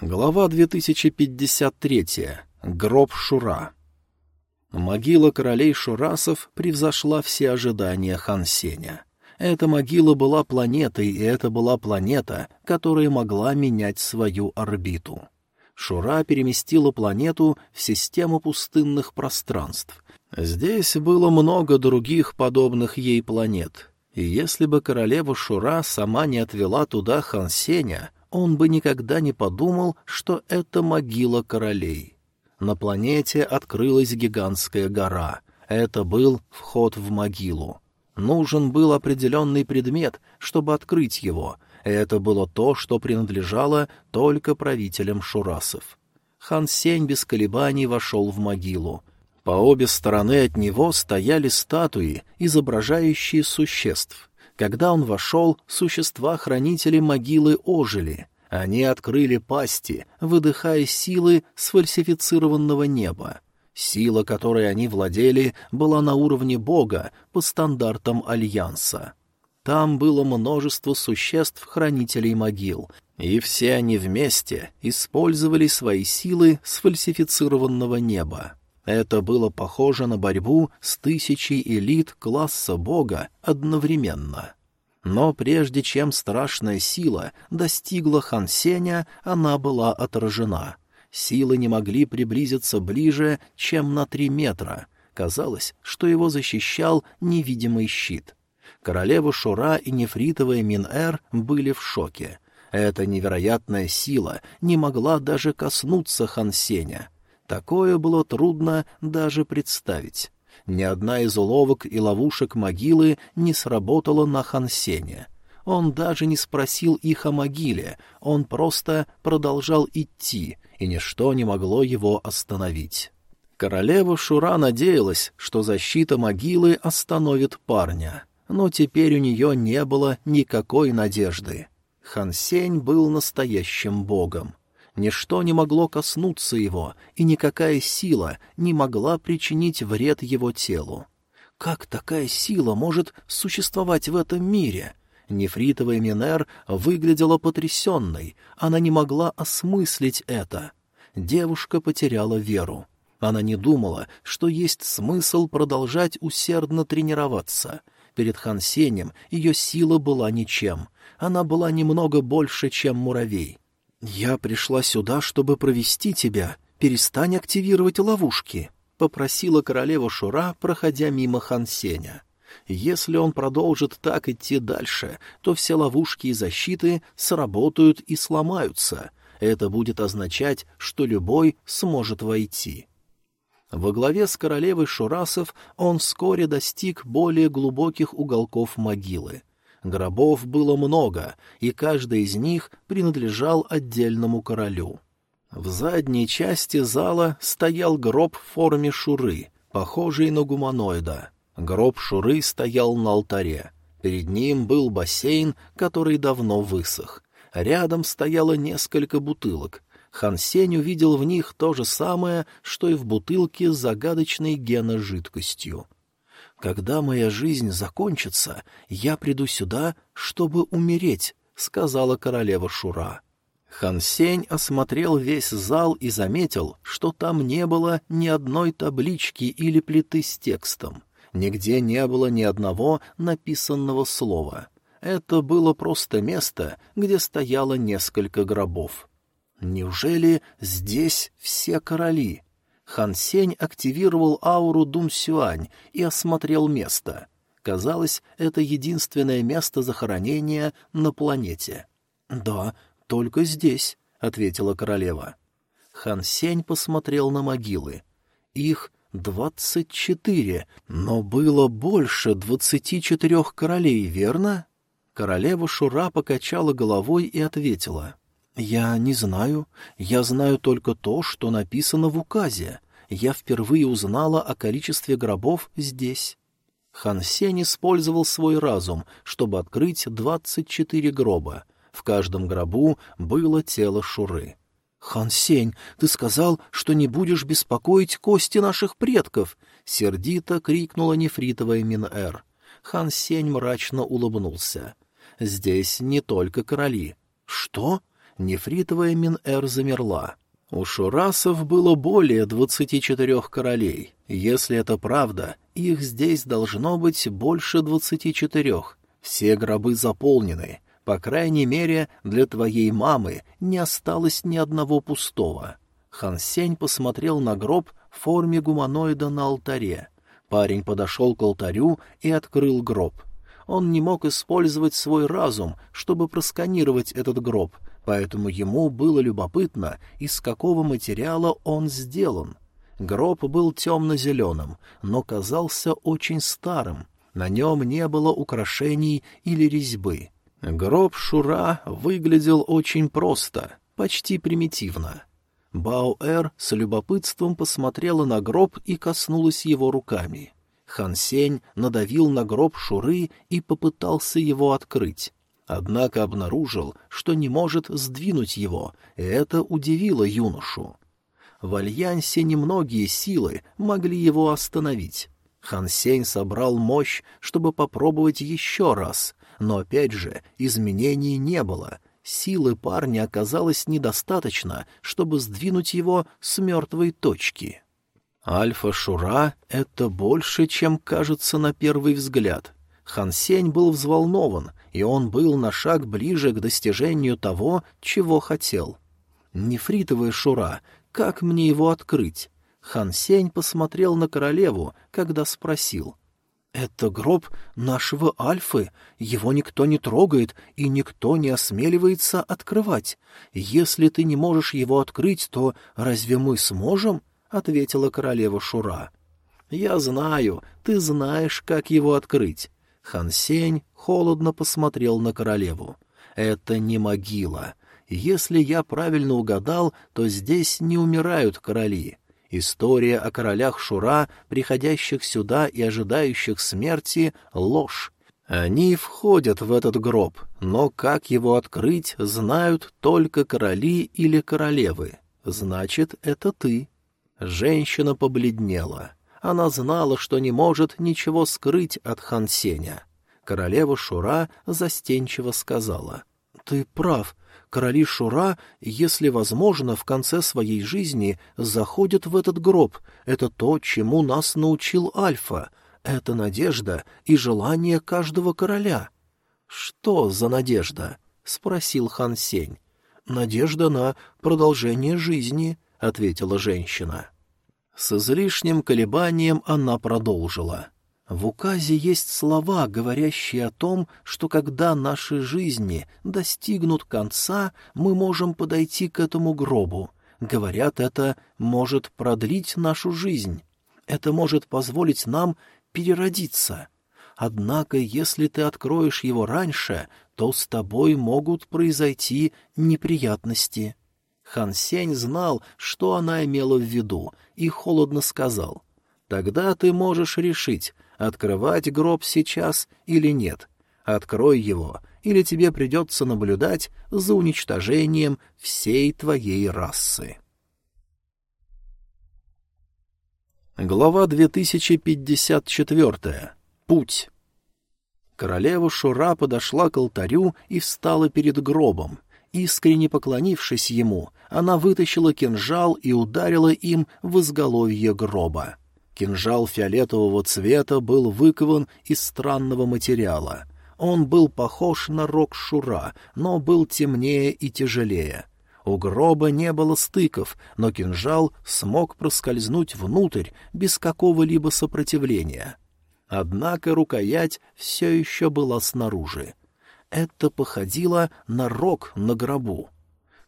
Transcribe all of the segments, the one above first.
Глава 2053. Гроб Шура. Могила королей Шурасов превзошла все ожидания Хан Сеня. Эта могила была планетой, и это была планета, которая могла менять свою орбиту. Шура переместила планету в систему пустынных пространств. Здесь было много других подобных ей планет, и если бы королева Шура сама не отвела туда Хан Сеня, он бы никогда не подумал, что это могила королей. На планете открылась гигантская гора. Это был вход в могилу. Нужен был определенный предмет, чтобы открыть его. Это было то, что принадлежало только правителям шурасов. Хан Сень без колебаний вошел в могилу. По обе стороны от него стояли статуи, изображающие существ. Когда он вошел, существа-хранители могилы ожили. Они открыли пасти, выдыхая силы сфальсифицированного неба. Сила, которой они владели, была на уровне Бога по стандартам Альянса. Там было множество существ-хранителей могил, и все они вместе использовали свои силы сфальсифицированного неба. Это было похоже на борьбу с тысячей элит класса бога одновременно. Но прежде чем страшная сила достигла Хан Сеня, она была отражена. Силы не могли приблизиться ближе, чем на три метра. Казалось, что его защищал невидимый щит. Королева Шура и нефритовая Мин-Эр были в шоке. Эта невероятная сила не могла даже коснуться Хан Сеня — Такое было трудно даже представить. Ни одна из уловок и ловушек могилы не сработала на Хансене. Он даже не спросил их о могиле, он просто продолжал идти, и ничто не могло его остановить. Королева Шура надеялась, что защита могилы остановит парня, но теперь у нее не было никакой надежды. Хансень был настоящим богом. Ничто не могло коснуться его, и никакая сила не могла причинить вред его телу. Как такая сила может существовать в этом мире? Нефритовая Минер выглядела потрясенной, она не могла осмыслить это. Девушка потеряла веру. Она не думала, что есть смысл продолжать усердно тренироваться. Перед Хансенем ее сила была ничем. Она была немного больше, чем муравей. «Я пришла сюда, чтобы провести тебя. Перестань активировать ловушки», — попросила королева Шура, проходя мимо Хансеня. Если он продолжит так идти дальше, то все ловушки и защиты сработают и сломаются. Это будет означать, что любой сможет войти. Во главе с королевой Шурасов он вскоре достиг более глубоких уголков могилы. Гробов было много, и каждый из них принадлежал отдельному королю. В задней части зала стоял гроб в форме шуры, похожий на гуманоида. Гроб шуры стоял на алтаре. Перед ним был бассейн, который давно высох. Рядом стояло несколько бутылок. Хан Сень увидел в них то же самое, что и в бутылке с загадочной геножидкостью. «Когда моя жизнь закончится, я приду сюда, чтобы умереть», — сказала королева Шура. Хан Сень осмотрел весь зал и заметил, что там не было ни одной таблички или плиты с текстом. Нигде не было ни одного написанного слова. Это было просто место, где стояло несколько гробов. Неужели здесь все короли? Хан Сень активировал ауру Дун Сюань и осмотрел место. Казалось, это единственное место захоронения на планете. «Да, только здесь», — ответила королева. Хан Сень посмотрел на могилы. Их двадцать четыре, но было больше двадцати четырех королей, верно? Королева Шура покачала головой и ответила. «Я не знаю. Я знаю только то, что написано в указе. Я впервые узнала о количестве гробов здесь». Хан Сень использовал свой разум, чтобы открыть двадцать четыре гроба. В каждом гробу было тело Шуры. «Хан Сень, ты сказал, что не будешь беспокоить кости наших предков!» — сердито крикнула нефритовая Мин-Эр. Хан Сень мрачно улыбнулся. «Здесь не только короли». «Что?» Нефритовая Мин-Эр замерла. У шурасов было более двадцати четырех королей. Если это правда, их здесь должно быть больше двадцати четырех. Все гробы заполнены. По крайней мере, для твоей мамы не осталось ни одного пустого. Хан Сень посмотрел на гроб в форме гуманоида на алтаре. Парень подошел к алтарю и открыл гроб. Он не мог использовать свой разум, чтобы просканировать этот гроб, поэтому ему было любопытно, из какого материала он сделан. Гроб был темно-зеленым, но казался очень старым. На нем не было украшений или резьбы. Гроб Шура выглядел очень просто, почти примитивно. Баоэр с любопытством посмотрела на гроб и коснулась его руками. Хан Сень надавил на гроб Шуры и попытался его открыть. Однако обнаружил, что не может сдвинуть его, и это удивило юношу. В Альянсе немногие силы могли его остановить. Хан Сень собрал мощь, чтобы попробовать еще раз, но опять же изменений не было. Силы парня оказалось недостаточно, чтобы сдвинуть его с мертвой точки. Альфа-Шура — это больше, чем кажется на первый взгляд. Хан Сень был взволнован, и он был на шаг ближе к достижению того, чего хотел. «Нефритовая Шура, как мне его открыть?» Хан Сень посмотрел на королеву, когда спросил. «Это гроб нашего Альфы, его никто не трогает и никто не осмеливается открывать. Если ты не можешь его открыть, то разве мы сможем?» — ответила королева Шура. «Я знаю, ты знаешь, как его открыть. Хан Сень холодно посмотрел на королеву. «Это не могила. Если я правильно угадал, то здесь не умирают короли. История о королях Шура, приходящих сюда и ожидающих смерти, — ложь. Они входят в этот гроб, но как его открыть, знают только короли или королевы. Значит, это ты». Женщина побледнела. Она знала, что не может ничего скрыть от Хансеня. Королева Шура застенчиво сказала. — Ты прав. Короли Шура, если возможно, в конце своей жизни заходят в этот гроб. Это то, чему нас научил Альфа. Это надежда и желание каждого короля. — Что за надежда? — спросил Хан Сень. — Надежда на продолжение жизни, — ответила женщина. — с излишним колебанием она продолжила. В указе есть слова, говорящие о том, что когда наши жизни достигнут конца, мы можем подойти к этому гробу. Говорят, это может продлить нашу жизнь. Это может позволить нам переродиться. Однако, если ты откроешь его раньше, то с тобой могут произойти неприятности. Хан Сень знал, что она имела в виду, и холодно сказал. «Тогда ты можешь решить, открывать гроб сейчас или нет. Открой его, или тебе придется наблюдать за уничтожением всей твоей расы». Глава 2054. Путь. Королева Шура подошла к алтарю и встала перед гробом. Искренне поклонившись ему, она вытащила кинжал и ударила им в изголовье гроба. Кинжал фиолетового цвета был выкован из странного материала. Он был похож на рог шура, но был темнее и тяжелее. У гроба не было стыков, но кинжал смог проскользнуть внутрь без какого-либо сопротивления. Однако рукоять все еще была снаружи. Это походило на рог на гробу.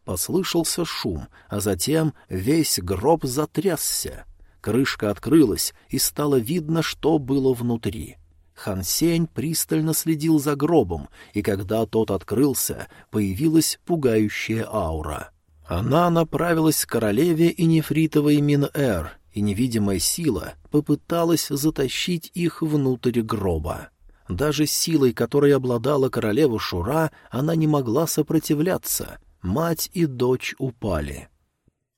Послышался шум, а затем весь гроб затрясся. Крышка открылась, и стало видно, что было внутри. Хансень пристально следил за гробом, и когда тот открылся, появилась пугающая аура. Она направилась к королеве и нефритовой Мин-Эр, и невидимая сила попыталась затащить их внутрь гроба. Даже силой, которой обладала королева Шура, она не могла сопротивляться. Мать и дочь упали.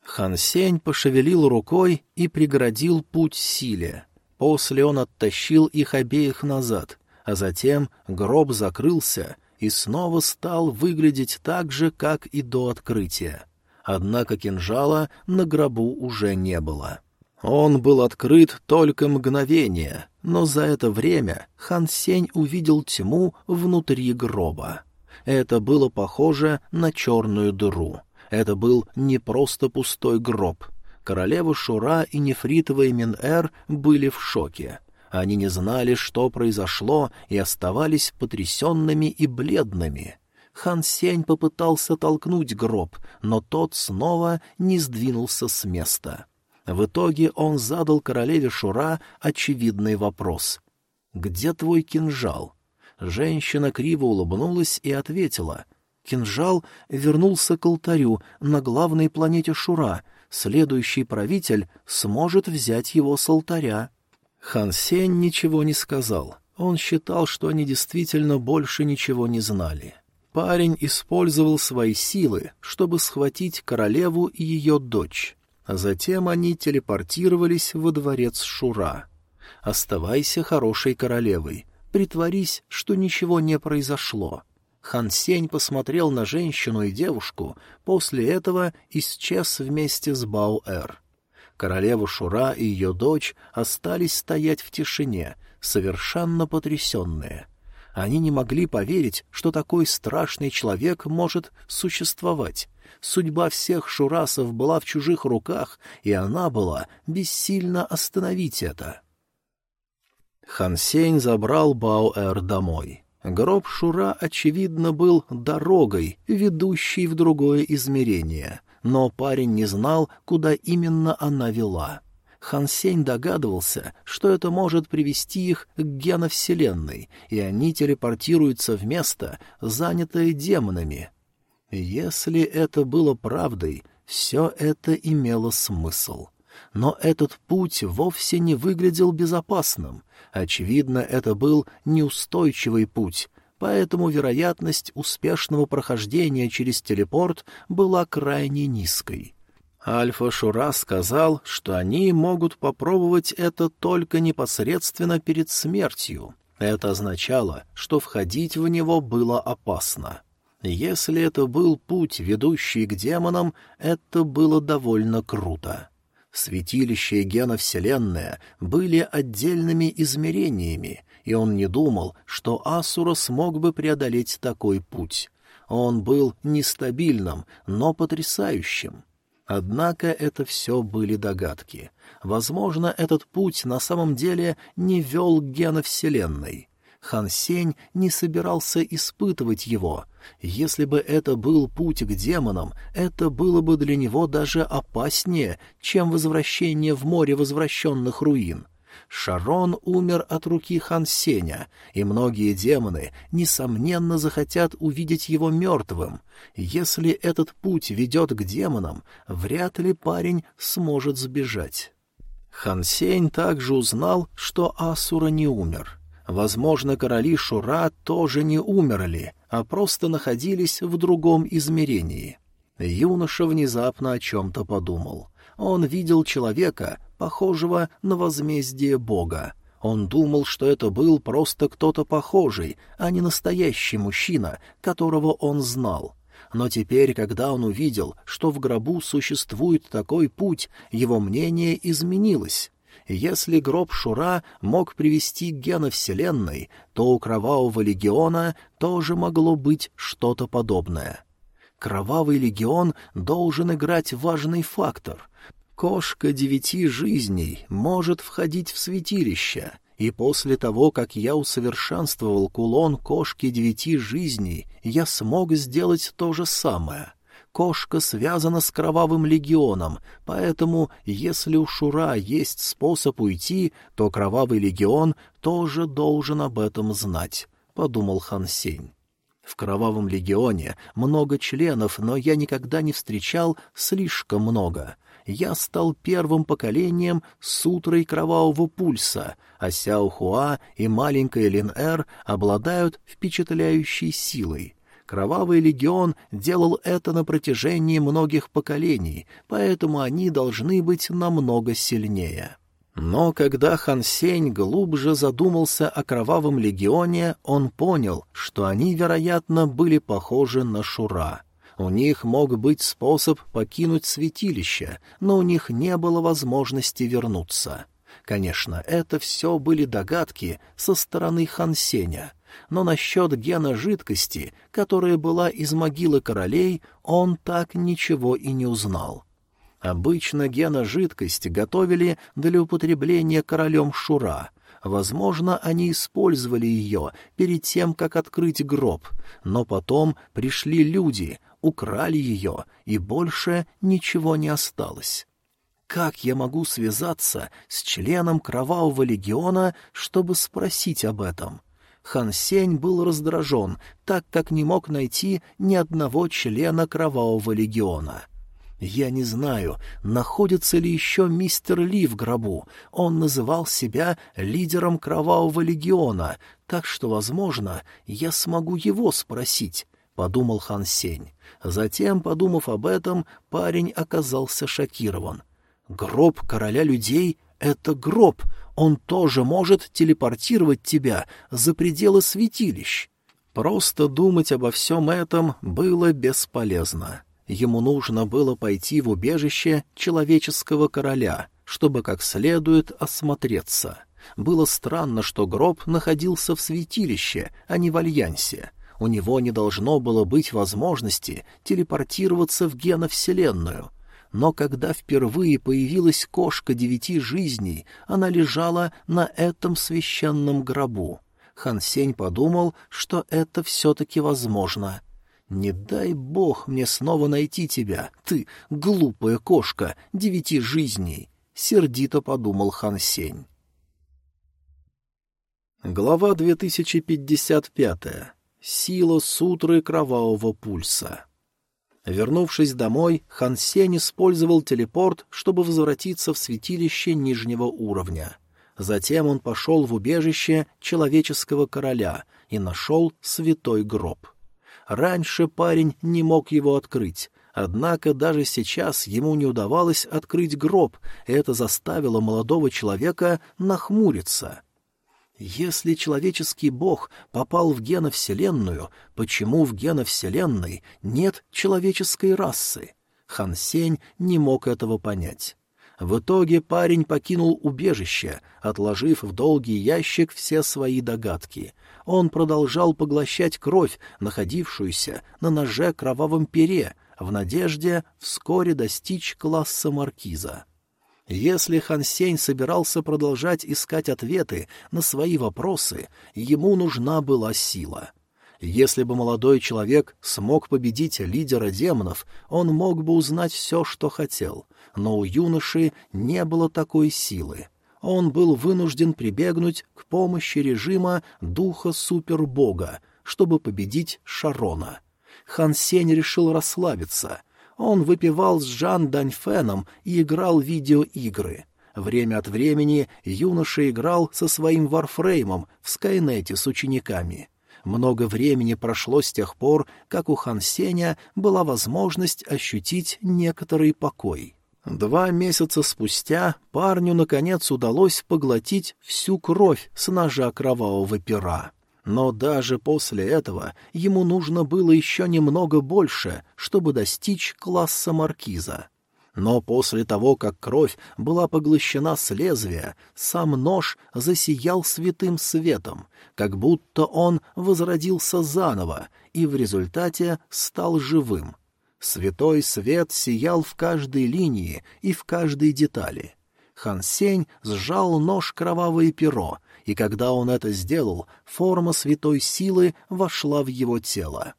Хан Сень пошевелил рукой и преградил путь силе. После он оттащил их обеих назад, а затем гроб закрылся, и снова стал выглядеть так же, как и до открытия. Однако кинжала на гробу уже не было. Он был открыт только мгновение, но за это время Хан Сень увидел тьму внутри гроба. Это было похоже на черную дыру. Это был не просто пустой гроб. Королева Шура и нефритовый Мин-Эр были в шоке. Они не знали, что произошло, и оставались потрясенными и бледными. Хан Сень попытался толкнуть гроб, но тот снова не сдвинулся с места. В итоге он задал королеве Шура очевидный вопрос. «Где твой кинжал?» Женщина криво улыбнулась и ответила. «Кинжал вернулся к алтарю на главной планете Шура. Следующий правитель сможет взять его с алтаря». Хан Сень ничего не сказал. Он считал, что они действительно больше ничего не знали. Парень использовал свои силы, чтобы схватить королеву и ее дочь. А затем они телепортировались во дворец Шура. «Оставайся хорошей королевой. Притворись, что ничего не произошло». Хан Сень посмотрел на женщину и девушку, после этого исчез вместе с Бао-Эр. Королева Шура и ее дочь остались стоять в тишине, совершенно потрясенные. Они не могли поверить, что такой страшный человек может существовать. Судьба всех шурасов была в чужих руках, и она была бессильна остановить это. Хансень забрал Баоэр домой. Гроб Шура, очевидно, был дорогой, ведущей в другое измерение, но парень не знал, куда именно она вела. Хансень догадывался, что это может привести их к геновселенной, и они телепортируются в место, занятое демонами. Если это было правдой, все это имело смысл. Но этот путь вовсе не выглядел безопасным. Очевидно, это был неустойчивый путь, поэтому вероятность успешного прохождения через телепорт была крайне низкой. Альфа Шура сказал, что они могут попробовать это только непосредственно перед смертью. Это означало, что входить в него было опасно. Если это был путь, ведущий к демонам, это было довольно круто. Святилище и гена Вселенная были отдельными измерениями, и он не думал, что Асура смог бы преодолеть такой путь. Он был нестабильным, но потрясающим. Однако это все были догадки. Возможно, этот путь на самом деле не вел к гена Вселенной. Хан Сень не собирался испытывать его. Если бы это был путь к демонам, это было бы для него даже опаснее, чем возвращение в море возвращенных руин. Шарон умер от руки Хан Сеня, и многие демоны, несомненно, захотят увидеть его мертвым. Если этот путь ведет к демонам, вряд ли парень сможет сбежать. Хан Сень также узнал, что Асура не умер — Возможно, короли Шура тоже не умерли, а просто находились в другом измерении. Юноша внезапно о чем-то подумал. Он видел человека, похожего на возмездие бога. Он думал, что это был просто кто-то похожий, а не настоящий мужчина, которого он знал. Но теперь, когда он увидел, что в гробу существует такой путь, его мнение изменилось. Если гроб Шура мог привести к геновселенной, то у Кровавого Легиона тоже могло быть что-то подобное. Кровавый Легион должен играть важный фактор. Кошка девяти жизней может входить в святилище, и после того, как я усовершенствовал кулон кошки девяти жизней, я смог сделать то же самое — Кошка связана с Кровавым Легионом, поэтому, если у Шура есть способ уйти, то Кровавый Легион тоже должен об этом знать, — подумал Хан Сень. В Кровавом Легионе много членов, но я никогда не встречал слишком много. Я стал первым поколением с утрой Кровавого Пульса, а Сяо Хуа и маленькая Лин-Эр обладают впечатляющей силой. Кровавый легион делал это на протяжении многих поколений, поэтому они должны быть намного сильнее. Но когда Хан Сень глубже задумался о Кровавом легионе, он понял, что они, вероятно, были похожи на Шура. У них мог быть способ покинуть святилище, но у них не было возможности вернуться. Конечно, это все были догадки со стороны Хан Сеня, но насчет гена жидкости, которая была из могилы королей, он так ничего и не узнал. Обычно гена-жидкость готовили для употребления королем Шура. Возможно, они использовали ее перед тем, как открыть гроб, но потом пришли люди, украли ее, и больше ничего не осталось. Как я могу связаться с членом Кровавого легиона, чтобы спросить об этом? Хан Сень был раздражен, так как не мог найти ни одного члена Кровавого легиона. — я не знаю, находится ли еще мистер Ли в гробу. Он называл себя лидером Кровавого легиона, так что, возможно, я смогу его спросить, — подумал Хан Сень. Затем, подумав об этом, парень оказался шокирован. «Гроб короля людей — это гроб. Он тоже может телепортировать тебя за пределы святилищ». Просто думать обо всем этом было бесполезно. Ему нужно было пойти в убежище человеческого короля, чтобы как следует осмотреться. Было странно, что гроб находился в святилище, а не в Альянсе. У него не должно было быть возможности телепортироваться в геновселенную. Но когда впервые появилась кошка девяти жизней, она лежала на этом священном гробу. Хан Сень подумал, что это все-таки возможно — «Не дай бог мне снова найти тебя, ты, глупая кошка, девяти жизней!» — сердито подумал Хан Сень. Глава 2055. Сила сутры кровавого пульса. Вернувшись домой, Хан Сень использовал телепорт, чтобы возвратиться в святилище нижнего уровня. Затем он пошел в убежище человеческого короля и нашел святой гроб. Раньше парень не мог его открыть, однако даже сейчас ему не удавалось открыть гроб, и это заставило молодого человека нахмуриться. Если человеческий бог попал в геновселенную, почему в геновселенной нет человеческой расы? Хан Сень не мог этого понять. В итоге парень покинул убежище, отложив в долгий ящик все свои догадки, он продолжал поглощать кровь, находившуюся на ноже кровавом пере, в надежде вскоре достичь класса маркиза. Если Хан Сень собирался продолжать искать ответы на свои вопросы, ему нужна была сила. Если бы молодой человек смог победить лидера демонов, он мог бы узнать все, что хотел, но у юноши не было такой силы он был вынужден прибегнуть к помощи режима духа супербога, чтобы победить Шарона. Хан Сень решил расслабиться. Он выпивал с Жан Даньфеном и играл видеоигры. Время от времени юноша играл со своим варфреймом в Скайнете с учениками. Много времени прошло с тех пор, как у Хан Сеня была возможность ощутить некоторый покой. Два месяца спустя парню, наконец, удалось поглотить всю кровь с ножа кровавого пера. Но даже после этого ему нужно было еще немного больше, чтобы достичь класса маркиза. Но после того, как кровь была поглощена с лезвия, сам нож засиял святым светом, как будто он возродился заново и в результате стал живым — Святой свет сиял в каждой линии и в каждой детали. Хан Сень сжал нож кровавое перо, и когда он это сделал, форма святой силы вошла в его тело.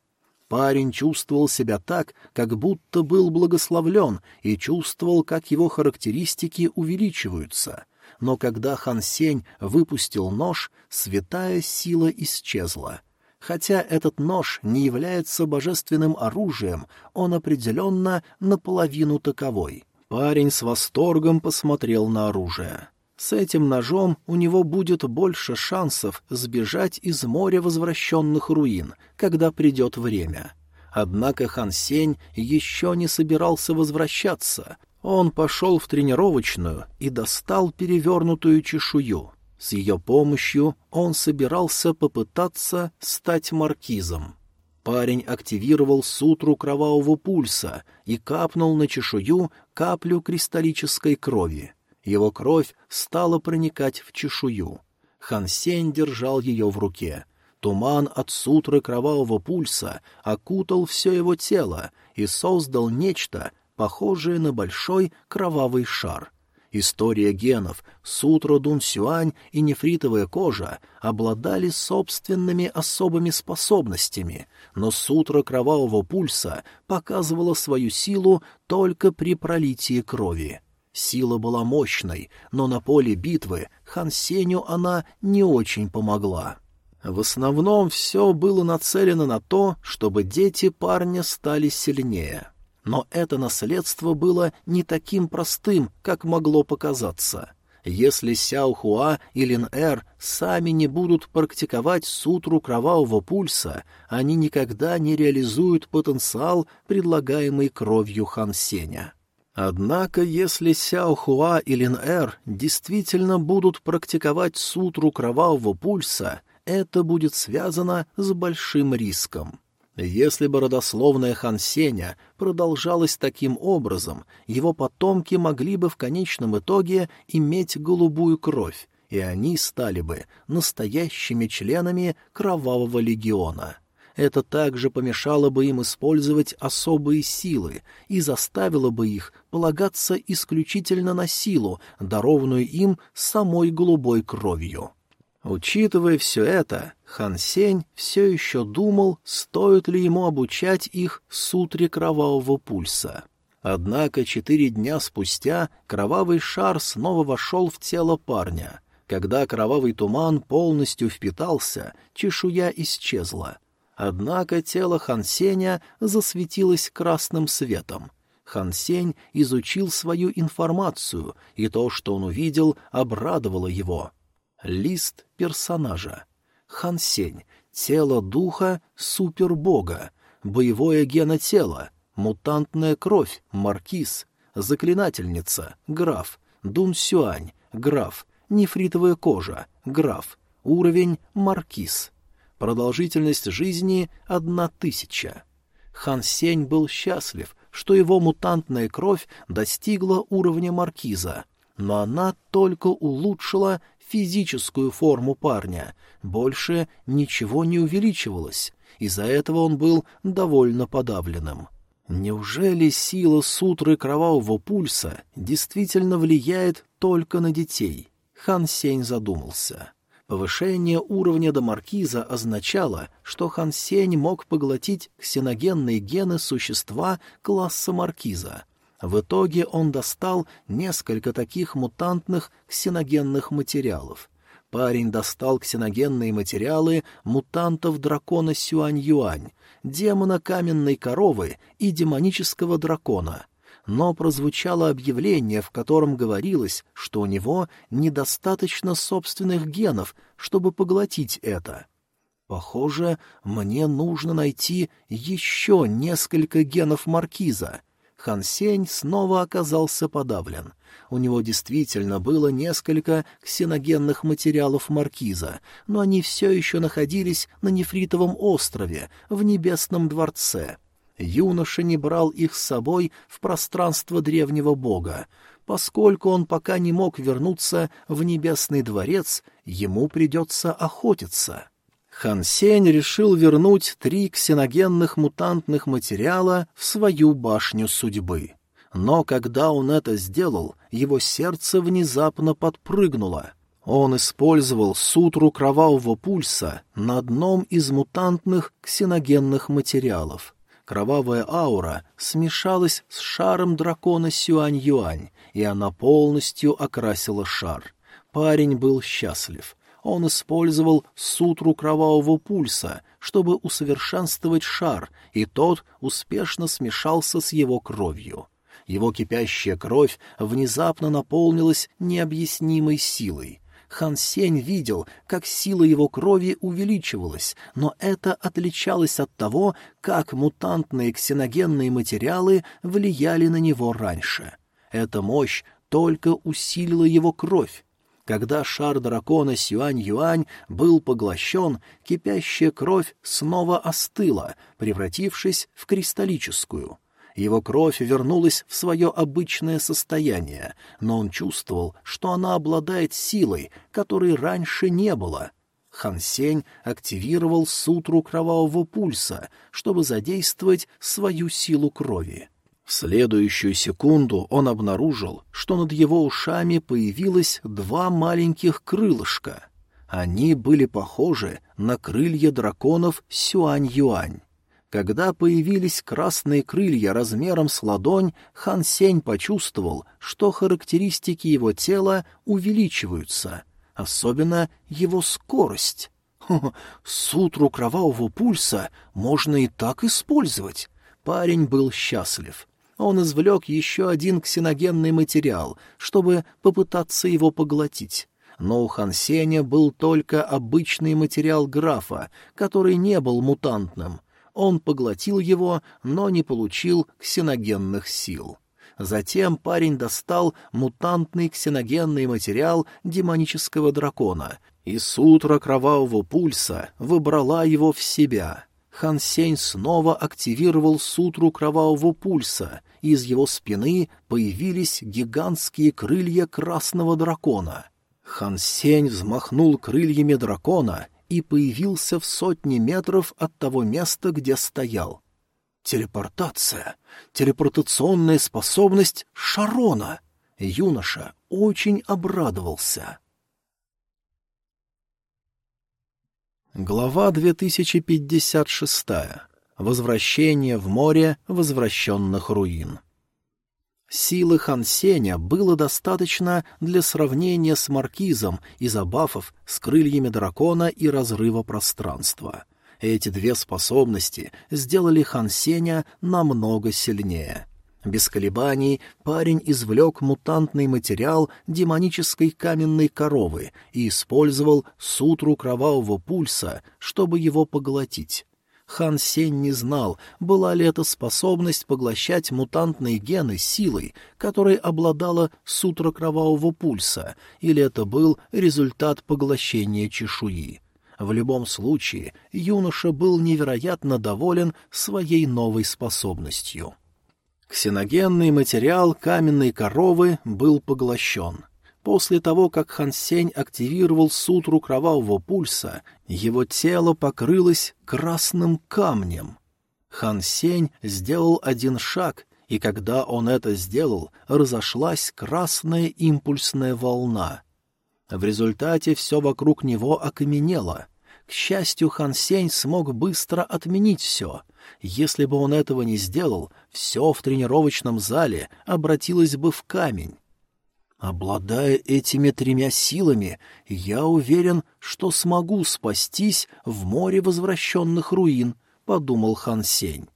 Парень чувствовал себя так, как будто был благословлен, и чувствовал, как его характеристики увеличиваются. Но когда Хан Сень выпустил нож, святая сила исчезла — Хотя этот нож не является божественным оружием, он определенно наполовину таковой. Парень с восторгом посмотрел на оружие. С этим ножом у него будет больше шансов сбежать из моря возвращенных руин, когда придет время. Однако Хан Сень еще не собирался возвращаться. Он пошел в тренировочную и достал перевернутую чешую. С ее помощью он собирался попытаться стать маркизом. Парень активировал сутру кровавого пульса и капнул на чешую каплю кристаллической крови. Его кровь стала проникать в чешую. Хансень держал ее в руке. Туман от сутры кровавого пульса окутал все его тело и создал нечто, похожее на большой кровавый шар. История генов, сутра Дун Сюань и нефритовая кожа обладали собственными особыми способностями, но сутра кровавого пульса показывала свою силу только при пролитии крови. Сила была мощной, но на поле битвы Хан Сеню она не очень помогла. В основном все было нацелено на то, чтобы дети парня стали сильнее. Но это наследство было не таким простым, как могло показаться. Если Сяо Хуа и Лин Эр сами не будут практиковать сутру кровавого пульса, они никогда не реализуют потенциал, предлагаемый кровью Хан Сеня. Однако, если Сяо Хуа и Лин Эр действительно будут практиковать сутру кровавого пульса, это будет связано с большим риском. Если бы родословная Хан Сеня продолжалась таким образом, его потомки могли бы в конечном итоге иметь голубую кровь, и они стали бы настоящими членами Кровавого легиона. Это также помешало бы им использовать особые силы и заставило бы их полагаться исключительно на силу, дарованную им самой голубой кровью. Учитывая все это, Хан Сень все еще думал, стоит ли ему обучать их сутре кровавого пульса. Однако четыре дня спустя кровавый шар снова вошел в тело парня. Когда кровавый туман полностью впитался, чешуя исчезла. Однако тело Хан Сеня засветилось красным светом. Хан Сень изучил свою информацию, и то, что он увидел, обрадовало его — Лист персонажа. Хансень. Тело духа супербога. Боевое генотело. Мутантная кровь. Маркиз. Заклинательница. Граф. Дун Сюань. Граф. Нефритовая кожа. Граф. Уровень Маркиз. Продолжительность жизни — одна тысяча. Хан Сень был счастлив, что его мутантная кровь достигла уровня маркиза, но она только улучшила физическую форму парня, больше ничего не увеличивалось, из-за этого он был довольно подавленным. Неужели сила сутры кровавого пульса действительно влияет только на детей? Хан Сень задумался. Повышение уровня до маркиза означало, что Хан Сень мог поглотить ксеногенные гены существа класса маркиза — в итоге он достал несколько таких мутантных ксеногенных материалов. Парень достал ксеногенные материалы мутантов дракона Сюань-Юань, демона каменной коровы и демонического дракона. Но прозвучало объявление, в котором говорилось, что у него недостаточно собственных генов, чтобы поглотить это. Похоже, мне нужно найти еще несколько генов маркиза — Хан Сень снова оказался подавлен. У него действительно было несколько ксеногенных материалов маркиза, но они все еще находились на Нефритовом острове, в Небесном дворце. Юноша не брал их с собой в пространство древнего бога. Поскольку он пока не мог вернуться в Небесный дворец, ему придется охотиться. Хан Сень решил вернуть три ксеногенных мутантных материала в свою башню судьбы. Но когда он это сделал, его сердце внезапно подпрыгнуло. Он использовал сутру кровавого пульса на одном из мутантных ксеногенных материалов. Кровавая аура смешалась с шаром дракона Сюань-Юань, и она полностью окрасила шар. Парень был счастлив он использовал сутру кровавого пульса, чтобы усовершенствовать шар, и тот успешно смешался с его кровью. Его кипящая кровь внезапно наполнилась необъяснимой силой. Хан Сень видел, как сила его крови увеличивалась, но это отличалось от того, как мутантные ксеногенные материалы влияли на него раньше — Эта мощь только усилила его кровь. Когда шар дракона Сюань-Юань был поглощен, кипящая кровь снова остыла, превратившись в кристаллическую. Его кровь вернулась в свое обычное состояние, но он чувствовал, что она обладает силой, которой раньше не было. Хансень активировал сутру кровавого пульса, чтобы задействовать свою силу крови. В следующую секунду он обнаружил, что над его ушами появилось два маленьких крылышка. Они были похожи на крылья драконов Сюань-Юань. Когда появились красные крылья размером с ладонь, Хан Сень почувствовал, что характеристики его тела увеличиваются, особенно его скорость. Хо сутру кровавого пульса можно и так использовать. Парень был счастлив он извлек еще один ксеногенный материал, чтобы попытаться его поглотить. Но у Хансеня был только обычный материал графа, который не был мутантным. Он поглотил его, но не получил ксеногенных сил. Затем парень достал мутантный ксеногенный материал демонического дракона, и сутра кровавого пульса выбрала его в себя. Хан Сень снова активировал сутру кровавого пульса, и из его спины появились гигантские крылья красного дракона. Хан Сень взмахнул крыльями дракона и появился в сотне метров от того места, где стоял. Телепортация. Телепортационная способность Шарона. Юноша очень обрадовался. Глава 2056. Возвращение в море возвращенных руин. Силы Хансеня было достаточно для сравнения с маркизом из абафов с крыльями дракона и разрыва пространства. Эти две способности сделали Хансеня намного сильнее — без колебаний парень извлек мутантный материал демонической каменной коровы и использовал сутру кровавого пульса, чтобы его поглотить. Хан Сень не знал, была ли это способность поглощать мутантные гены силой, которой обладала сутра кровавого пульса, или это был результат поглощения чешуи. В любом случае, юноша был невероятно доволен своей новой способностью. Ксеногенный материал каменной коровы был поглощен. После того, как Хансень активировал сутру кровавого пульса, его тело покрылось красным камнем. Хансень сделал один шаг, и когда он это сделал, разошлась красная импульсная волна. В результате все вокруг него окаменело. К счастью, Хансень смог быстро отменить все — если бы он этого не сделал, все в тренировочном зале обратилось бы в камень. Обладая этими тремя силами, я уверен, что смогу спастись в море возвращенных руин, — подумал Хан Сень.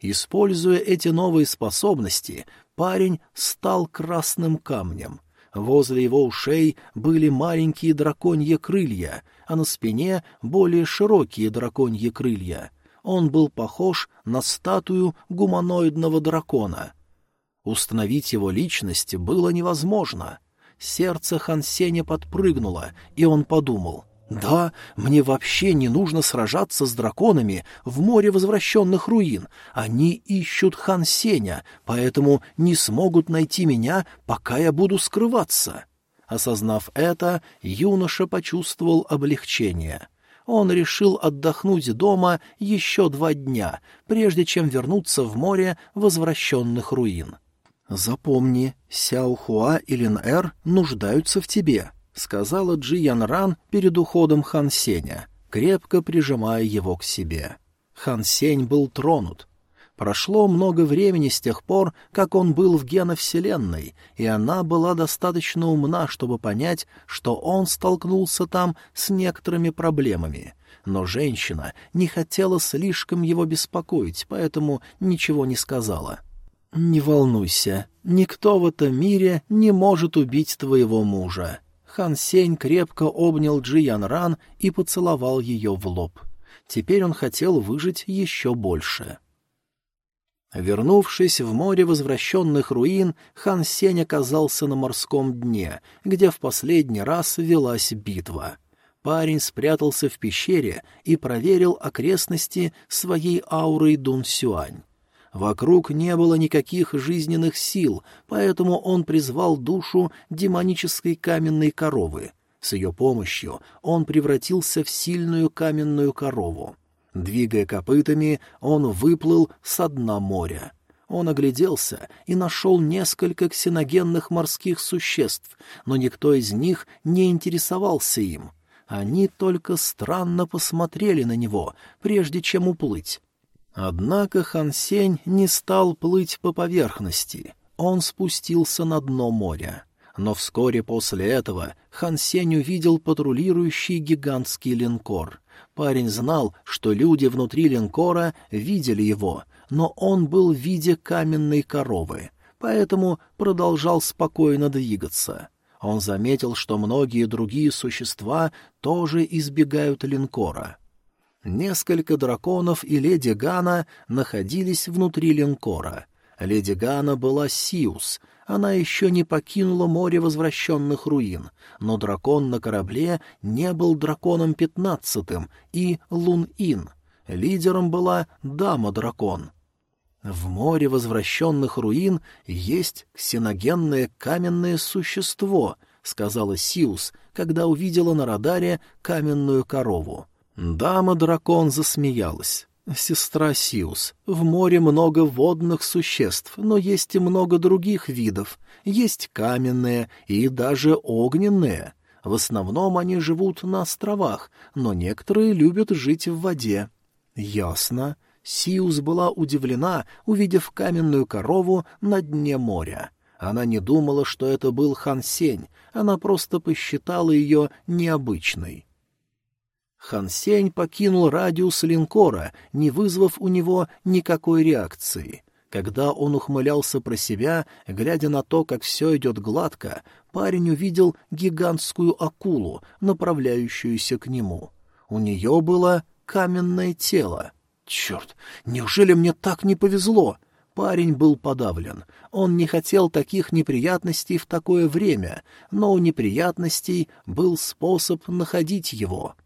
Используя эти новые способности, парень стал красным камнем. Возле его ушей были маленькие драконьи крылья, а на спине более широкие драконьи крылья — он был похож на статую гуманоидного дракона. Установить его личность было невозможно. Сердце Хансеня подпрыгнуло, и он подумал — да, мне вообще не нужно сражаться с драконами в море возвращенных руин. Они ищут Хан Сеня, поэтому не смогут найти меня, пока я буду скрываться. Осознав это, юноша почувствовал облегчение он решил отдохнуть дома еще два дня, прежде чем вернуться в море возвращенных руин. «Запомни, Сяохуа и Лин-Эр нуждаются в тебе», — сказала Джи Ян Ран перед уходом Хан Сеня, крепко прижимая его к себе. Хан Сень был тронут. Прошло много времени с тех пор, как он был в геновселенной, и она была достаточно умна, чтобы понять, что он столкнулся там с некоторыми проблемами. Но женщина не хотела слишком его беспокоить, поэтому ничего не сказала. «Не волнуйся, никто в этом мире не может убить твоего мужа». Хан Сень крепко обнял Джи Ян Ран и поцеловал ее в лоб. Теперь он хотел выжить еще больше. Вернувшись в море возвращенных руин, хан Сень оказался на морском дне, где в последний раз велась битва. Парень спрятался в пещере и проверил окрестности своей аурой Дун Сюань. Вокруг не было никаких жизненных сил, поэтому он призвал душу демонической каменной коровы. С ее помощью он превратился в сильную каменную корову. Двигая копытами, он выплыл с дна моря. Он огляделся и нашел несколько ксеногенных морских существ, но никто из них не интересовался им. Они только странно посмотрели на него, прежде чем уплыть. Однако Хансень не стал плыть по поверхности. Он спустился на дно моря. Но вскоре после этого Хансень увидел патрулирующий гигантский линкор. Парень знал, что люди внутри линкора видели его, но он был в виде каменной коровы, поэтому продолжал спокойно двигаться. Он заметил, что многие другие существа тоже избегают линкора. Несколько драконов и леди Гана находились внутри линкора. Леди Гана была Сиус, она еще не покинула море возвращенных руин, но дракон на корабле не был драконом пятнадцатым и Лун-Ин. Лидером была дама-дракон. В море возвращенных руин есть ксеногенное каменное существо, — сказала Сиус, когда увидела на радаре каменную корову. Дама-дракон засмеялась. «Сестра Сиус, в море много водных существ, но есть и много других видов. Есть каменные и даже огненные. В основном они живут на островах, но некоторые любят жить в воде». «Ясно». Сиус была удивлена, увидев каменную корову на дне моря. Она не думала, что это был Хан Сень, она просто посчитала ее необычной. Хан Сень покинул радиус линкора, не вызвав у него никакой реакции. Когда он ухмылялся про себя, глядя на то, как все идет гладко, парень увидел гигантскую акулу, направляющуюся к нему. У нее было каменное тело. «Черт, неужели мне так не повезло?» Парень был подавлен. Он не хотел таких неприятностей в такое время, но у неприятностей был способ находить его.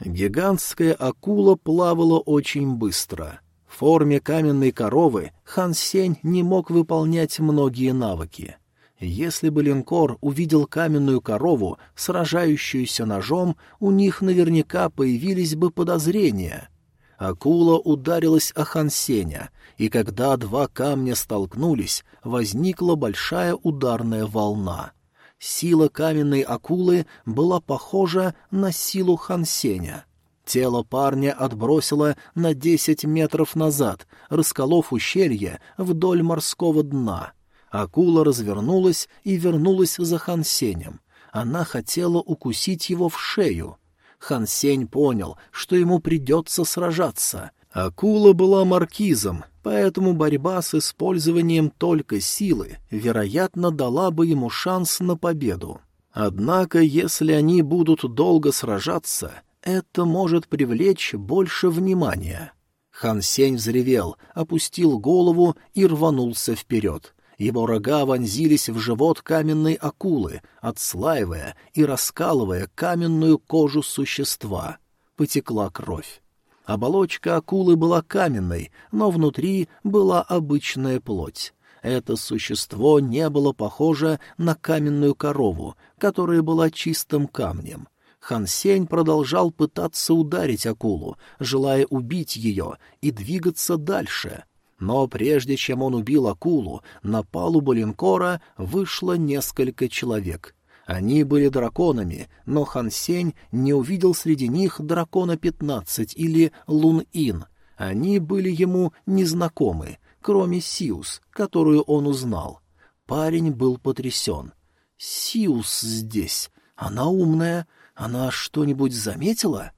Гигантская акула плавала очень быстро. В форме каменной коровы Хан Сень не мог выполнять многие навыки. Если бы линкор увидел каменную корову, сражающуюся ножом, у них наверняка появились бы подозрения. Акула ударилась о Хан Сеня, и когда два камня столкнулись, возникла большая ударная волна — Сила каменной акулы была похожа на силу Хансеня. Тело парня отбросило на десять метров назад, расколов ущелье вдоль морского дна. Акула развернулась и вернулась за Хансенем. Она хотела укусить его в шею. Хансень понял, что ему придется сражаться. Акула была маркизом, поэтому борьба с использованием только силы, вероятно, дала бы ему шанс на победу. Однако, если они будут долго сражаться, это может привлечь больше внимания. Хан Сень взревел, опустил голову и рванулся вперед. Его рога вонзились в живот каменной акулы, отслаивая и раскалывая каменную кожу существа. Потекла кровь. Оболочка акулы была каменной, но внутри была обычная плоть. Это существо не было похоже на каменную корову, которая была чистым камнем. Хансень продолжал пытаться ударить акулу, желая убить ее и двигаться дальше. Но прежде чем он убил акулу, на палубу линкора вышло несколько человек. Они были драконами, но Хан Сень не увидел среди них дракона пятнадцать или Лун-Ин. Они были ему незнакомы, кроме Сиус, которую он узнал. Парень был потрясен. «Сиус здесь. Она умная. Она что-нибудь заметила?»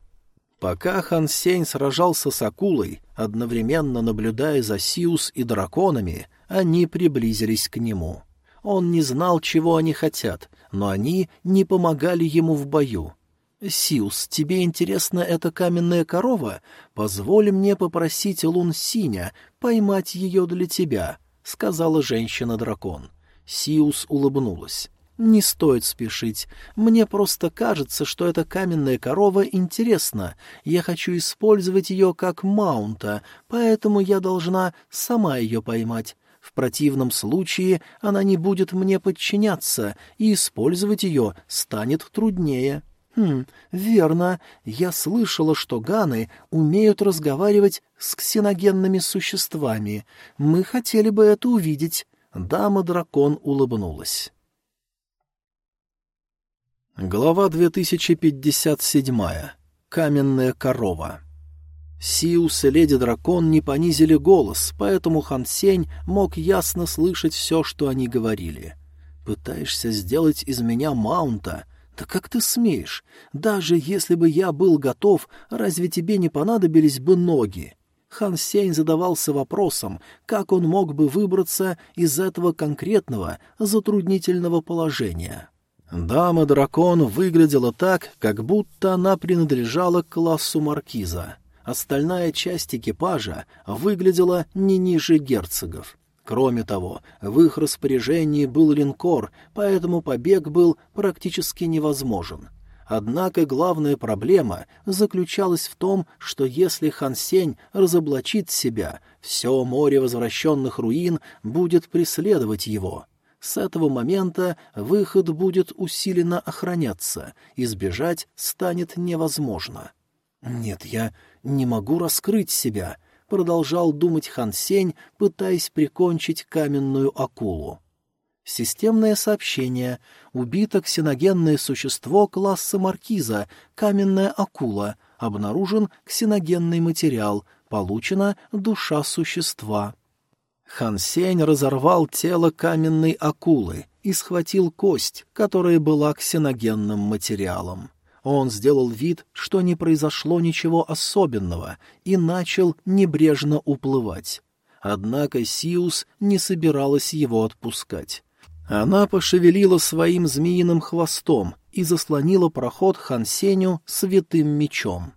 Пока Хан Сень сражался с акулой, одновременно наблюдая за Сиус и драконами, они приблизились к нему. Он не знал, чего они хотят, но они не помогали ему в бою. «Сиус, тебе интересна эта каменная корова? Позволь мне попросить Лун Синя поймать ее для тебя», — сказала женщина-дракон. Сиус улыбнулась. «Не стоит спешить. Мне просто кажется, что эта каменная корова интересна. Я хочу использовать ее как маунта, поэтому я должна сама ее поймать. В противном случае она не будет мне подчиняться, и использовать ее станет труднее». «Хм, верно. Я слышала, что ганы умеют разговаривать с ксеногенными существами. Мы хотели бы это увидеть». Дама-дракон улыбнулась. Глава 2057. Каменная корова. Сиус и леди-дракон не понизили голос, поэтому Хан Сень мог ясно слышать все, что они говорили. «Пытаешься сделать из меня маунта? Да как ты смеешь? Даже если бы я был готов, разве тебе не понадобились бы ноги?» Хан Сень задавался вопросом, как он мог бы выбраться из этого конкретного, затруднительного положения. Дама-дракон выглядела так, как будто она принадлежала к классу маркиза. Остальная часть экипажа выглядела не ниже герцогов. Кроме того, в их распоряжении был линкор, поэтому побег был практически невозможен. Однако главная проблема заключалась в том, что если Хан Сень разоблачит себя, все море возвращенных руин будет преследовать его. С этого момента выход будет усиленно охраняться, избежать станет невозможно. «Нет, я не могу раскрыть себя», — продолжал думать Хан Сень, пытаясь прикончить каменную акулу. Системное сообщение. Убито ксеногенное существо класса маркиза, каменная акула. Обнаружен ксеногенный материал. Получена душа существа. Хан Сень разорвал тело каменной акулы и схватил кость, которая была ксеногенным материалом. Он сделал вид, что не произошло ничего особенного, и начал небрежно уплывать. Однако Сиус не собиралась его отпускать. Она пошевелила своим змеиным хвостом и заслонила проход Хансеню святым мечом.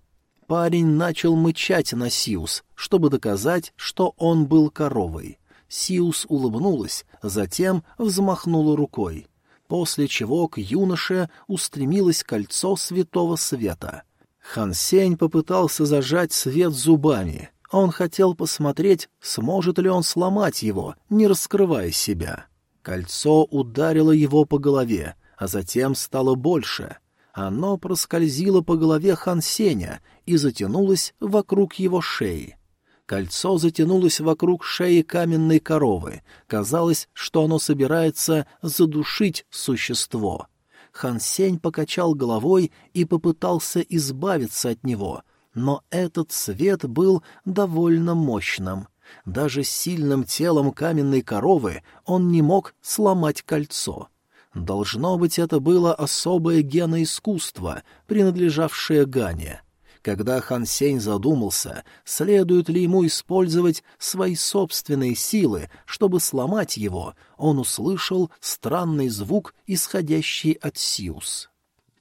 Парень начал мычать на Сиус, чтобы доказать, что он был коровой. Сиус улыбнулась, затем взмахнула рукой, после чего к юноше устремилось кольцо святого света. Хансень попытался зажать свет зубами. Он хотел посмотреть, сможет ли он сломать его, не раскрывая себя. Кольцо ударило его по голове, а затем стало больше. Оно проскользило по голове Хансеня и затянулось вокруг его шеи. Кольцо затянулось вокруг шеи каменной коровы. Казалось, что оно собирается задушить существо. Хансень покачал головой и попытался избавиться от него, но этот свет был довольно мощным. Даже сильным телом каменной коровы он не мог сломать кольцо. Должно быть, это было особое геноискусство, принадлежавшее Гане. Когда Хан Сень задумался, следует ли ему использовать свои собственные силы, чтобы сломать его, он услышал странный звук, исходящий от Сиус.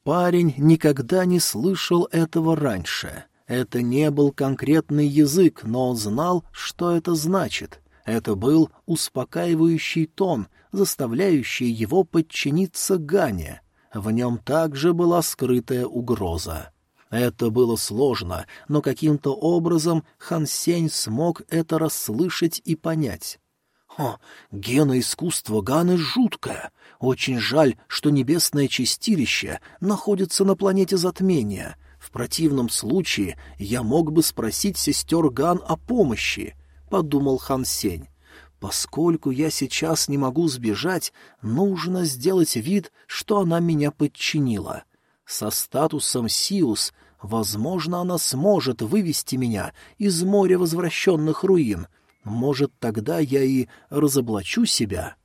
Парень никогда не слышал этого раньше. Это не был конкретный язык, но он знал, что это значит. Это был успокаивающий тон, заставляющий его подчиниться Гане. В нем также была скрытая угроза. Это было сложно, но каким-то образом Хан Сень смог это расслышать и понять. «О, гена искусства Ганы жуткое. Очень жаль, что небесное чистилище находится на планете затмения. В противном случае я мог бы спросить сестер Ган о помощи, — подумал Хан Сень. Поскольку я сейчас не могу сбежать, нужно сделать вид, что она меня подчинила. Со статусом Сиус, возможно, она сможет вывести меня из моря возвращенных руин. Может, тогда я и разоблачу себя?»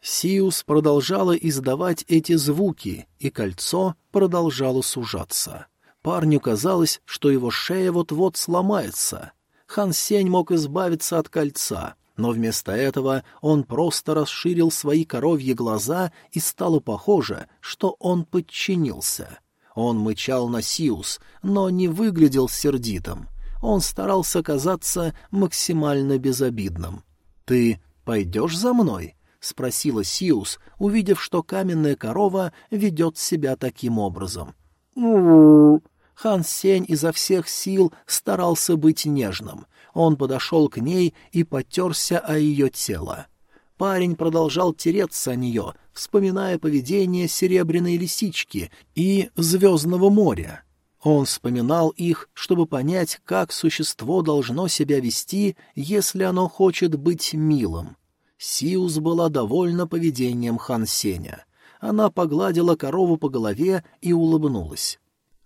Сиус продолжала издавать эти звуки, и кольцо продолжало сужаться. Парню казалось, что его шея вот-вот сломается. Хан Сень мог избавиться от кольца, но вместо этого он просто расширил свои коровьи глаза и стало похоже, что он подчинился. Он мычал на Сиус, но не выглядел сердитым. Он старался казаться максимально безобидным. «Ты пойдешь за мной?» — спросила Сиус, увидев, что каменная корова ведет себя таким образом. Хан Сень изо всех сил старался быть нежным. Он подошел к ней и потерся о ее тело. Парень продолжал тереться о нее, вспоминая поведение серебряной лисички и звездного моря. Он вспоминал их, чтобы понять, как существо должно себя вести, если оно хочет быть милым. Сиус была довольна поведением Хан Сеня. Она погладила корову по голове и улыбнулась.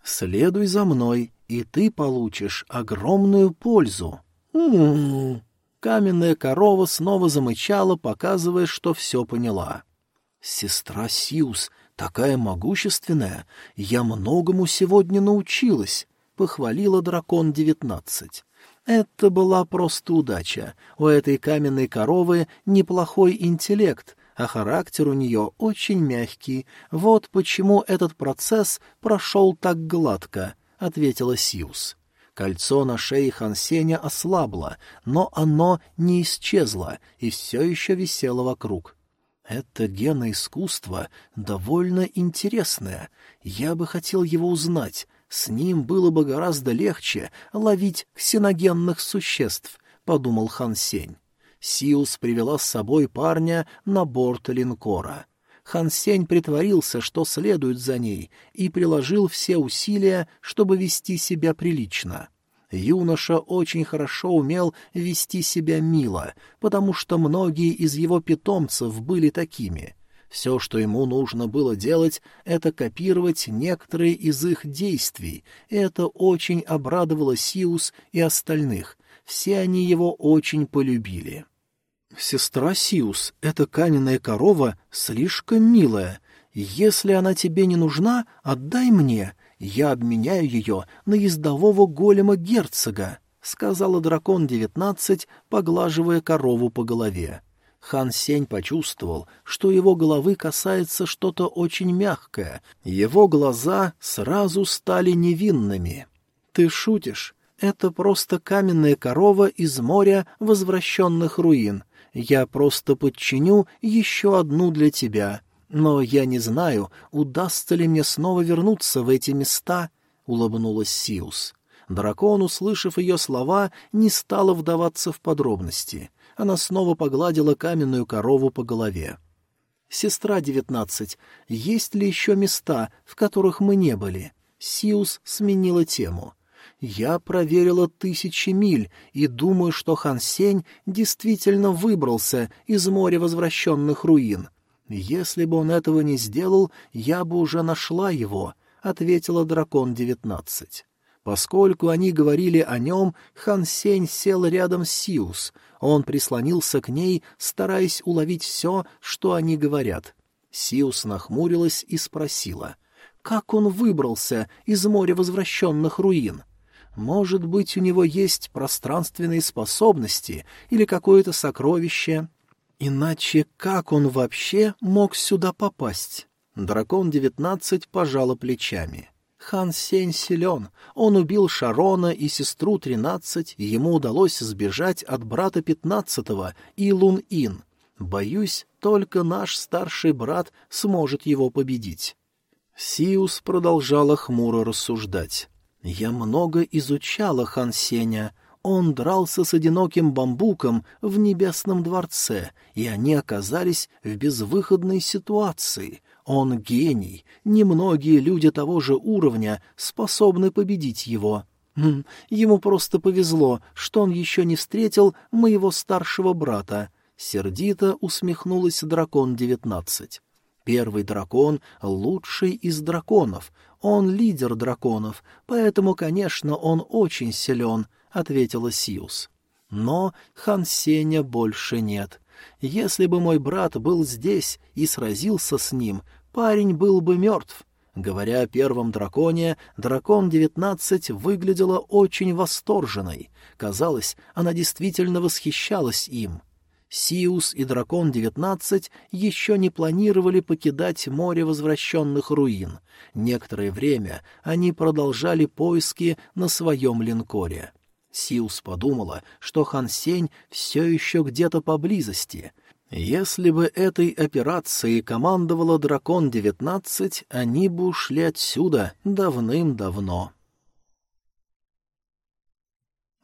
«Следуй за мной, и ты получишь огромную пользу». «М-м-м». Каменная корова снова замычала, показывая, что все поняла. «Сестра Сиус такая могущественная, я многому сегодня научилась», — похвалила дракон девятнадцать. Это была просто удача. У этой каменной коровы неплохой интеллект, а характер у нее очень мягкий. Вот почему этот процесс прошел так гладко, — ответила Сиус. Кольцо на шее Хансеня ослабло, но оно не исчезло и все еще висело вокруг. Это геноискусство довольно интересное. Я бы хотел его узнать. С ним было бы гораздо легче ловить ксеногенных существ, — подумал Хан Сень. Сиус привела с собой парня на борт линкора. Хан Сень притворился, что следует за ней, и приложил все усилия, чтобы вести себя прилично. Юноша очень хорошо умел вести себя мило, потому что многие из его питомцев были такими. Все, что ему нужно было делать, это копировать некоторые из их действий, и это очень обрадовало Сиус и остальных. Все они его очень полюбили. «Сестра Сиус, эта каменная корова слишком милая. Если она тебе не нужна, отдай мне. Я обменяю ее на ездового голема герцога», — сказала дракон-19, поглаживая корову по голове. Хан Сень почувствовал, что его головы касается что-то очень мягкое. Его глаза сразу стали невинными. «Ты шутишь? Это просто каменная корова из моря возвращенных руин. Я просто подчиню еще одну для тебя. Но я не знаю, удастся ли мне снова вернуться в эти места, — улыбнулась Сиус. Дракон, услышав ее слова, не стала вдаваться в подробности. Она снова погладила каменную корову по голове. «Сестра девятнадцать, есть ли еще места, в которых мы не были?» Сиус сменила тему. Я проверила тысячи миль и думаю, что Хан Сень действительно выбрался из моря возвращенных руин. Если бы он этого не сделал, я бы уже нашла его, — ответила дракон-19. Поскольку они говорили о нем, Хан Сень сел рядом с Сиус. Он прислонился к ней, стараясь уловить все, что они говорят. Сиус нахмурилась и спросила, как он выбрался из моря возвращенных руин. Может быть, у него есть пространственные способности или какое-то сокровище. Иначе как он вообще мог сюда попасть? Дракон-19 пожала плечами. Хан Сень силен. Он убил Шарона и сестру тринадцать, ему удалось сбежать от брата пятнадцатого и Лун-Ин. Боюсь, только наш старший брат сможет его победить. Сиус продолжала хмуро рассуждать. Я много изучала Хан Сеня. Он дрался с одиноким бамбуком в небесном дворце, и они оказались в безвыходной ситуации. Он гений. Немногие люди того же уровня способны победить его. Хм, ему просто повезло, что он еще не встретил моего старшего брата. Сердито усмехнулась дракон-19. Первый дракон — лучший из драконов. Он лидер драконов, поэтому, конечно, он очень силен, — ответила Сиус. Но Хан Сеня больше нет. Если бы мой брат был здесь и сразился с ним, парень был бы мертв. Говоря о первом драконе, дракон-19 выглядела очень восторженной. Казалось, она действительно восхищалась им. Сиус и Дракон-19 еще не планировали покидать море возвращенных руин. Некоторое время они продолжали поиски на своем линкоре. Сиус подумала, что Хан Сень все еще где-то поблизости. Если бы этой операцией командовала Дракон-19, они бы ушли отсюда давным-давно.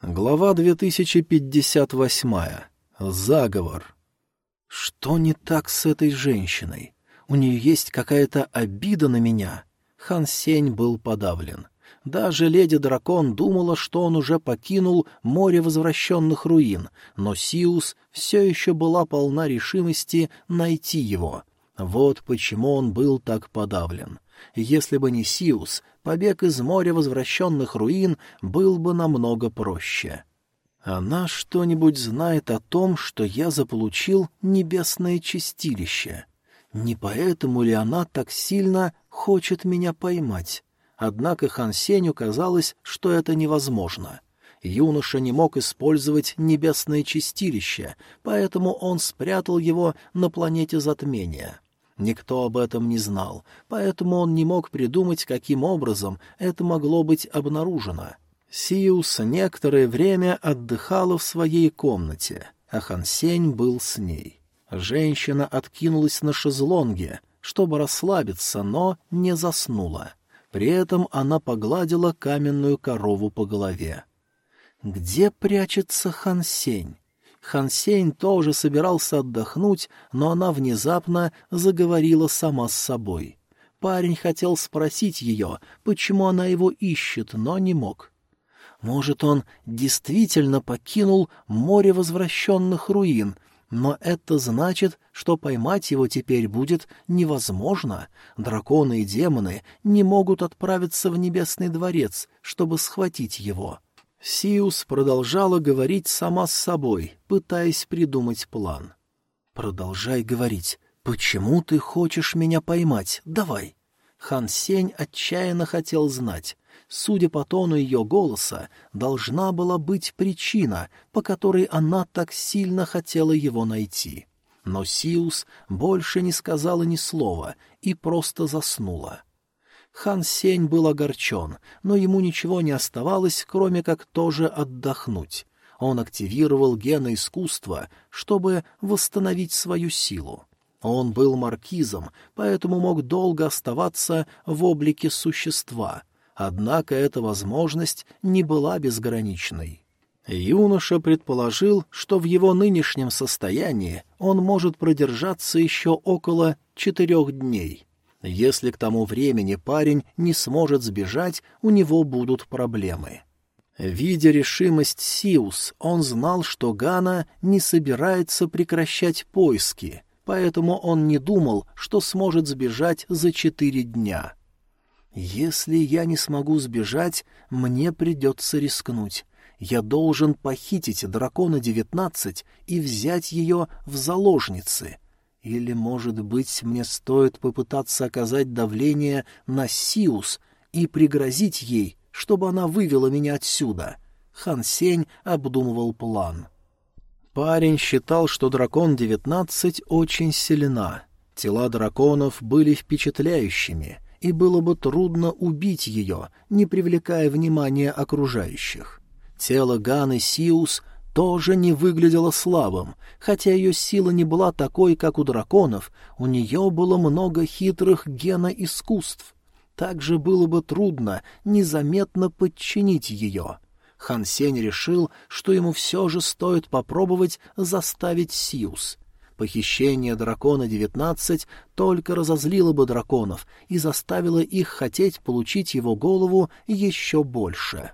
Глава 2058. Заговор. Что не так с этой женщиной? У нее есть какая-то обида на меня. Хан Сень был подавлен. Даже леди-дракон думала, что он уже покинул море возвращенных руин, но Сиус все еще была полна решимости найти его. Вот почему он был так подавлен. Если бы не Сиус, побег из моря возвращенных руин был бы намного проще. Она что-нибудь знает о том, что я заполучил небесное чистилище? Не поэтому ли она так сильно хочет меня поймать? Однако Хан Сеню казалось, что это невозможно. Юноша не мог использовать небесное чистилище, поэтому он спрятал его на планете затмения. Никто об этом не знал, поэтому он не мог придумать, каким образом это могло быть обнаружено — Сиус некоторое время отдыхала в своей комнате, а Хансень был с ней. Женщина откинулась на шезлонге, чтобы расслабиться, но не заснула. При этом она погладила каменную корову по голове. Где прячется Хансень? Хансень тоже собирался отдохнуть, но она внезапно заговорила сама с собой. Парень хотел спросить ее, почему она его ищет, но не мог. Может, он действительно покинул море возвращенных руин, но это значит, что поймать его теперь будет невозможно. Драконы и демоны не могут отправиться в Небесный дворец, чтобы схватить его. Сиус продолжала говорить сама с собой, пытаясь придумать план. «Продолжай говорить. Почему ты хочешь меня поймать? Давай!» Хан Сень отчаянно хотел знать. Судя по тону ее голоса, должна была быть причина, по которой она так сильно хотела его найти. Но Сиус больше не сказала ни слова и просто заснула. Хан Сень был огорчен, но ему ничего не оставалось, кроме как тоже отдохнуть. Он активировал гены искусства, чтобы восстановить свою силу. Он был маркизом, поэтому мог долго оставаться в облике существа — Однако эта возможность не была безграничной. Юноша предположил, что в его нынешнем состоянии он может продержаться еще около четырех дней. Если к тому времени парень не сможет сбежать, у него будут проблемы. Видя решимость Сиус, он знал, что Гана не собирается прекращать поиски, поэтому он не думал, что сможет сбежать за четыре дня. Если я не смогу сбежать, мне придется рискнуть. Я должен похитить дракона-19 и взять ее в заложницы. Или, может быть, мне стоит попытаться оказать давление на Сиус и пригрозить ей, чтобы она вывела меня отсюда. Хан Сень обдумывал план. Парень считал, что дракон-19 очень сильна. Тела драконов были впечатляющими — и было бы трудно убить ее, не привлекая внимания окружающих. Тело Ганы Сиус тоже не выглядело слабым, хотя ее сила не была такой, как у драконов, у нее было много хитрых геноискусств. Также было бы трудно незаметно подчинить ее. Хан Сень решил, что ему все же стоит попробовать заставить Сиус — Похищение дракона-19 только разозлило бы драконов и заставило их хотеть получить его голову еще больше.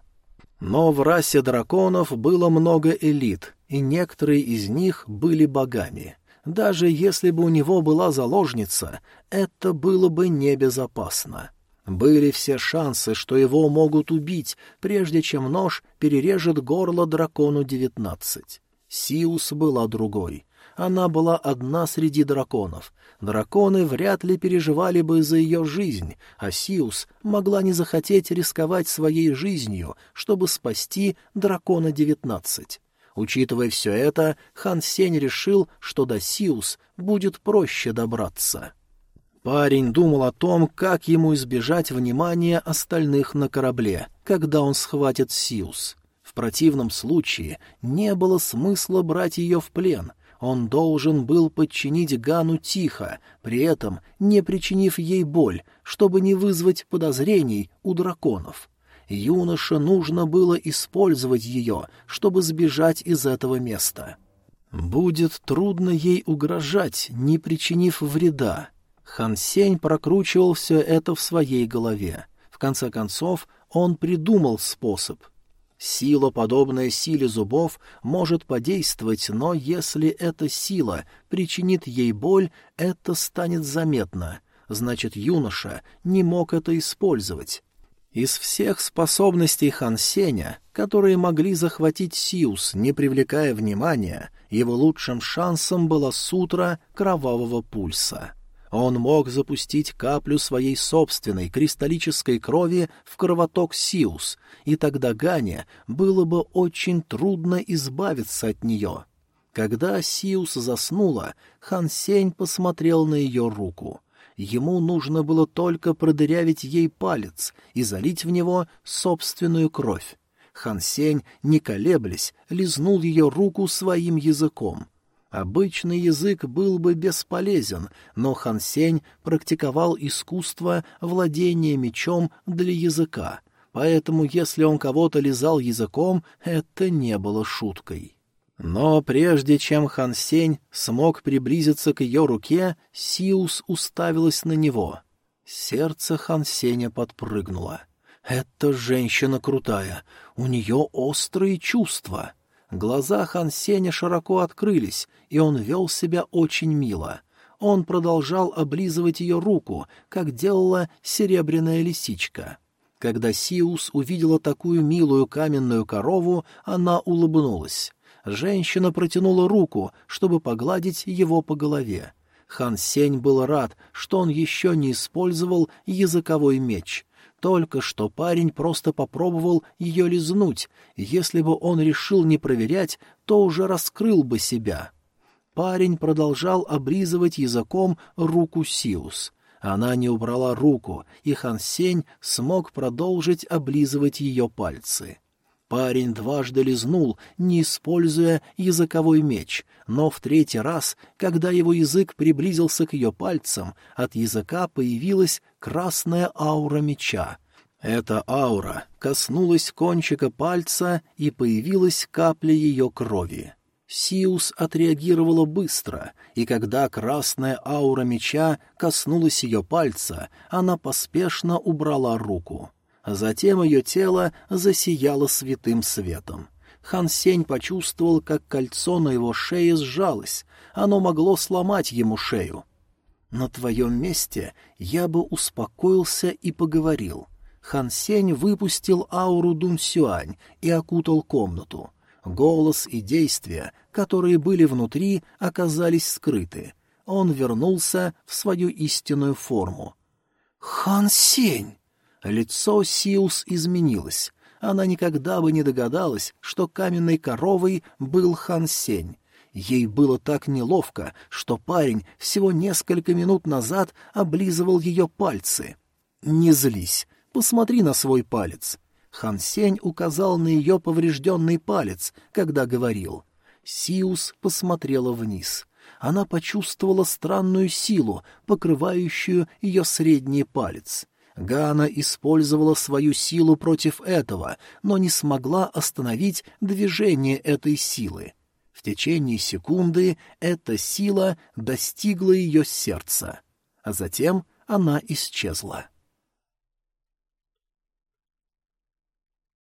Но в расе драконов было много элит, и некоторые из них были богами. Даже если бы у него была заложница, это было бы небезопасно. Были все шансы, что его могут убить, прежде чем нож перережет горло дракону-19. Сиус была другой. Она была одна среди драконов. Драконы вряд ли переживали бы за ее жизнь, а Сиус могла не захотеть рисковать своей жизнью, чтобы спасти дракона-19. Учитывая все это, Хан Сень решил, что до Сиус будет проще добраться. Парень думал о том, как ему избежать внимания остальных на корабле, когда он схватит Сиус. В противном случае не было смысла брать ее в плен. Он должен был подчинить Гану тихо, при этом не причинив ей боль, чтобы не вызвать подозрений у драконов. Юноше нужно было использовать ее, чтобы сбежать из этого места. Будет трудно ей угрожать, не причинив вреда. Хан Сень прокручивал все это в своей голове. В конце концов, он придумал способ. Сила, подобная силе зубов, может подействовать, но если эта сила причинит ей боль, это станет заметно. Значит, юноша не мог это использовать. Из всех способностей Хан Сеня, которые могли захватить Сиус, не привлекая внимания, его лучшим шансом была сутра кровавого пульса. Он мог запустить каплю своей собственной кристаллической крови в кровоток Сиус, и тогда Гане было бы очень трудно избавиться от нее. Когда Сиус заснула, Хан Сень посмотрел на ее руку — Ему нужно было только продырявить ей палец и залить в него собственную кровь. Хан Сень, не колеблясь, лизнул ее руку своим языком. Обычный язык был бы бесполезен, но Хан Сень практиковал искусство владения мечом для языка, поэтому если он кого-то лизал языком, это не было шуткой. Но прежде чем Хан Сень смог приблизиться к ее руке, Сиус уставилась на него. Сердце Хан Сеня подпрыгнуло. «Эта женщина крутая, у нее острые чувства». Глаза Хан Сеня широко открылись, и он вел себя очень мило. Он продолжал облизывать ее руку, как делала серебряная лисичка. Когда Сиус увидела такую милую каменную корову, она улыбнулась женщина протянула руку, чтобы погладить его по голове. Хан Сень был рад, что он еще не использовал языковой меч. Только что парень просто попробовал ее лизнуть, если бы он решил не проверять, то уже раскрыл бы себя. Парень продолжал облизывать языком руку Сиус. Она не убрала руку, и Хан Сень смог продолжить облизывать ее пальцы. Парень дважды лизнул, не используя языковой меч, но в третий раз, когда его язык приблизился к ее пальцам, от языка появилась красная аура меча. Эта аура коснулась кончика пальца, и появилась капля ее крови. Сиус отреагировала быстро, и когда красная аура меча коснулась ее пальца, она поспешно убрала руку. Затем ее тело засияло святым светом. Хан Сень почувствовал, как кольцо на его шее сжалось. Оно могло сломать ему шею. «На твоем месте я бы успокоился и поговорил». Хан Сень выпустил ауру Дун Сюань и окутал комнату. Голос и действия, которые были внутри, оказались скрыты. Он вернулся в свою истинную форму. «Хан Сень!» Лицо Сиус изменилось. Она никогда бы не догадалась, что каменной коровой был Хан Сень. Ей было так неловко, что парень всего несколько минут назад облизывал ее пальцы. «Не злись, посмотри на свой палец». Хан Сень указал на ее поврежденный палец, когда говорил. Сиус посмотрела вниз. Она почувствовала странную силу, покрывающую ее средний палец. Гана использовала свою силу против этого, но не смогла остановить движение этой силы. В течение секунды эта сила достигла ее сердца, а затем она исчезла.